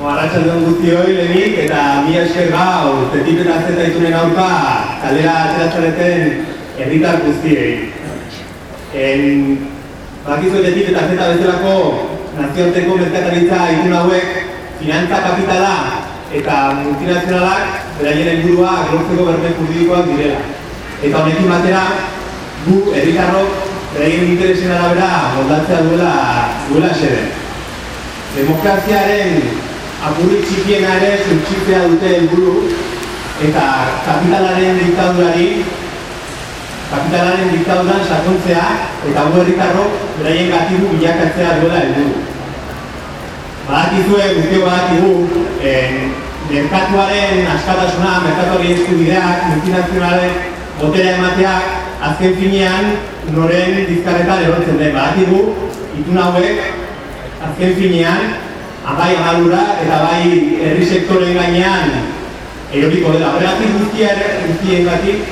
Arratxaldeon guzti hori lehenik eta mi esker gau, tetip eta zeta itunen aurka, kalera ateratzareten herritar guztiei. En, bakizu tetip eta zeta bezalako nazioarteko merkataritza itun hauek, finantza kapitala eta multinazionalak beraien helburua lortzeko berme juridikoak direla. Eta honekin batera, gu herritarrok beraien interesen arabera moldatzea duela, duela xede. Demokraziaren apuri txikiena ere zuntxitzea dute helburu eta kapitalaren diktadurari kapitalaren diktaduran sakontzea eta gu herritarro beraien gatibu bilakatzea duela helburu. Badakizue, guztio badakigu, eh, merkatuaren askatasuna, merkatuari eskubideak, multinazionalen botera emateak, azken finean, noren dizkarretan erortzen den. Badakigu, itun hauek, azken finean, abai amalura eta bai herri sektoren gainean eroriko dela. Horregatik guztia guztien gatik,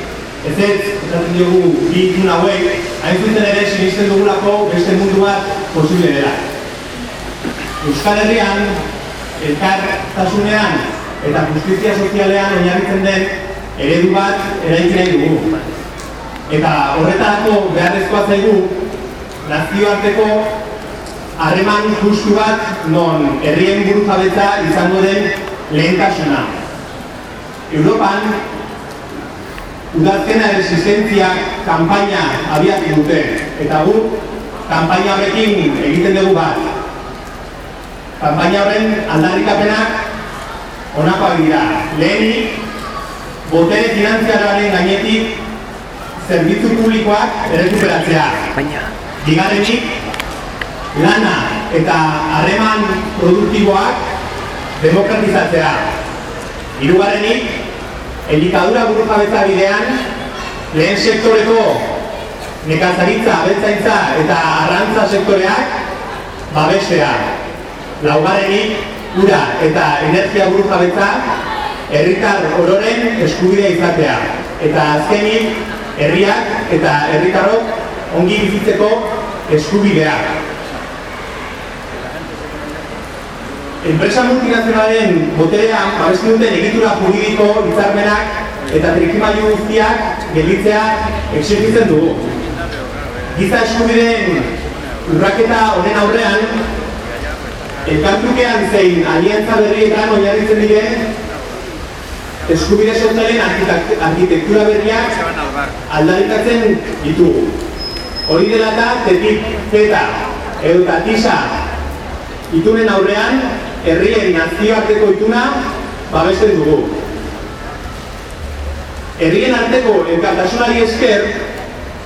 ez ez, esaten diogu, bi itun hauek, hain zuzen ere sinisten dugulako beste mundu bat posible dela. Euskal Herrian, elkartasunean eta justizia sozialean oinarritzen den eredu bat eraikin nahi dugu. Eta horretarako beharrezkoa zaigu nazioarteko harreman justu bat non herrien buru jabetza izango den lehentasuna. Europan, udazkena resistentzia kanpaina abiatu dute, eta gu, kanpaina horrekin egiten dugu bat. Kanpaina horren aldarrikapenak honakoak dira. Lehenik, botere finanziararen gainetik zerbitzu publikoak errekuperatzea. Bigarrenik, lana eta harreman produktiboak demokratizatzea. Hirugarrenik, elikadura buru jabetza bidean, lehen sektoreko nekazaritza, abetzaintza eta arrantza sektoreak babestea. Laugarrenik, ura eta energia buru jabetza herritar ororen eskubidea izatea. Eta azkenik, herriak eta herritarrok ongi bizitzeko eskubideak. Enpresa multinazionalen boterean babestu duten egitura juridiko hitzarmenak eta trikimailu guztiak gelditzea exigitzen dugu. Giza eskubideen urraketa honen aurrean, elkartukean zein aliantza berrietan oinarritzen diren eskubide sozialen arkitektura berriak aldarrikatzen ditugu. Hori dela eta tetik zeta edo eta tisa itunen aurrean herrien nazioarteko ituna babesten dugu. Herrien arteko elkartasunari esker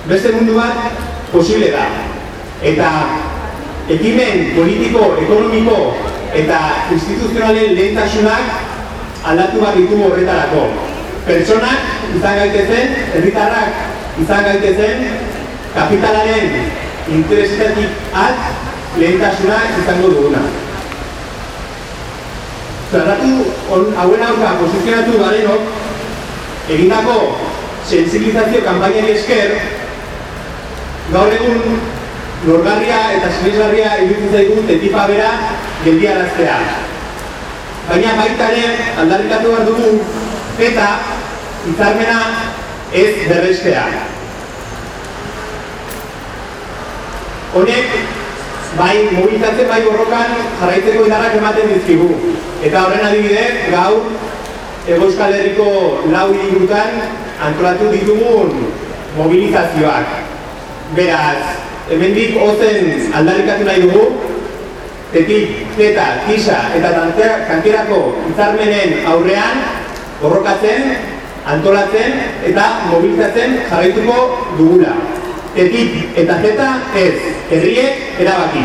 beste mundu bat posible da. Eta ekimen politiko, ekonomiko eta instituzionalen lehentasunak aldatu bat ditugu horretarako. Pertsonak izan gaitezen, herritarrak izan gaitezen, kapitalaren interesetatik at lehentasunak izango duguna. Zerratu hauen aurka posizionatu garenok, egindako sensibilizazio kampainari esker, gaur egun lorgarria eta sinesgarria iruditzen zaigu tetipa bera geldiaraztea. Baina baita ere, aldarrikatu behar dugu, eta hitzarmena ez berrestea. Honek bai mobilitatzen bai borrokan jarraitzeko indarrak ematen dizkigu. Eta horren adibide, gaur, Ego Euskal Herriko lau hiriburutan antolatu ditugun mobilizazioak. Beraz, hemendik ozen aldarrikatu nahi dugu, tetik, teta, tisa eta kantierako izarmenen aurrean borrokatzen, antolatzen eta mobilizatzen jarraituko dugula. Tetik eta zeta ez, herriek erabaki.